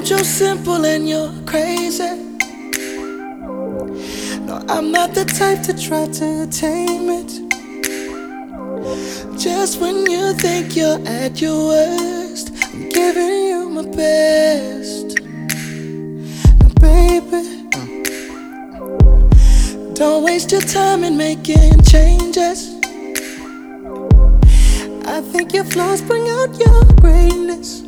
want you simple and you're crazy. No, I'm not the type to try to tame it. Just when you think you're at your worst, I'm giving you my best. Now, baby, don't waste your time in making changes. I think your flaws bring out your greatness.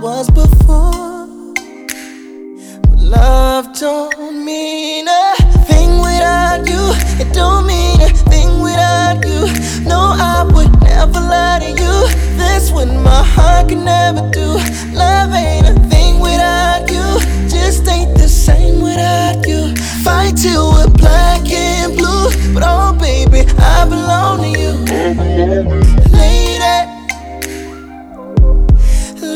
Was before. But love don't mean a thing without you. It don't mean a thing without you. No, I would never lie to you. That's what my heart can never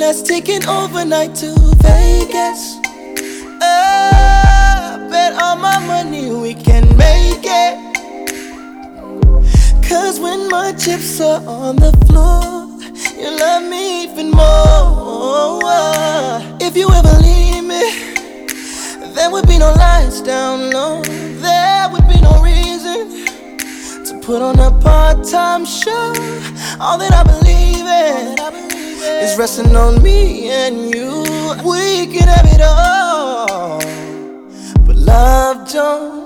Let's overnight to Vegas. Oh, bet all my money we can make it. Cause when my chips are on the floor, you love me even more. If you ever leave me, there would be no lights down low. There would be no reason to put on a part time show. All that I believe is resting on me and you. We can have it all. But love don't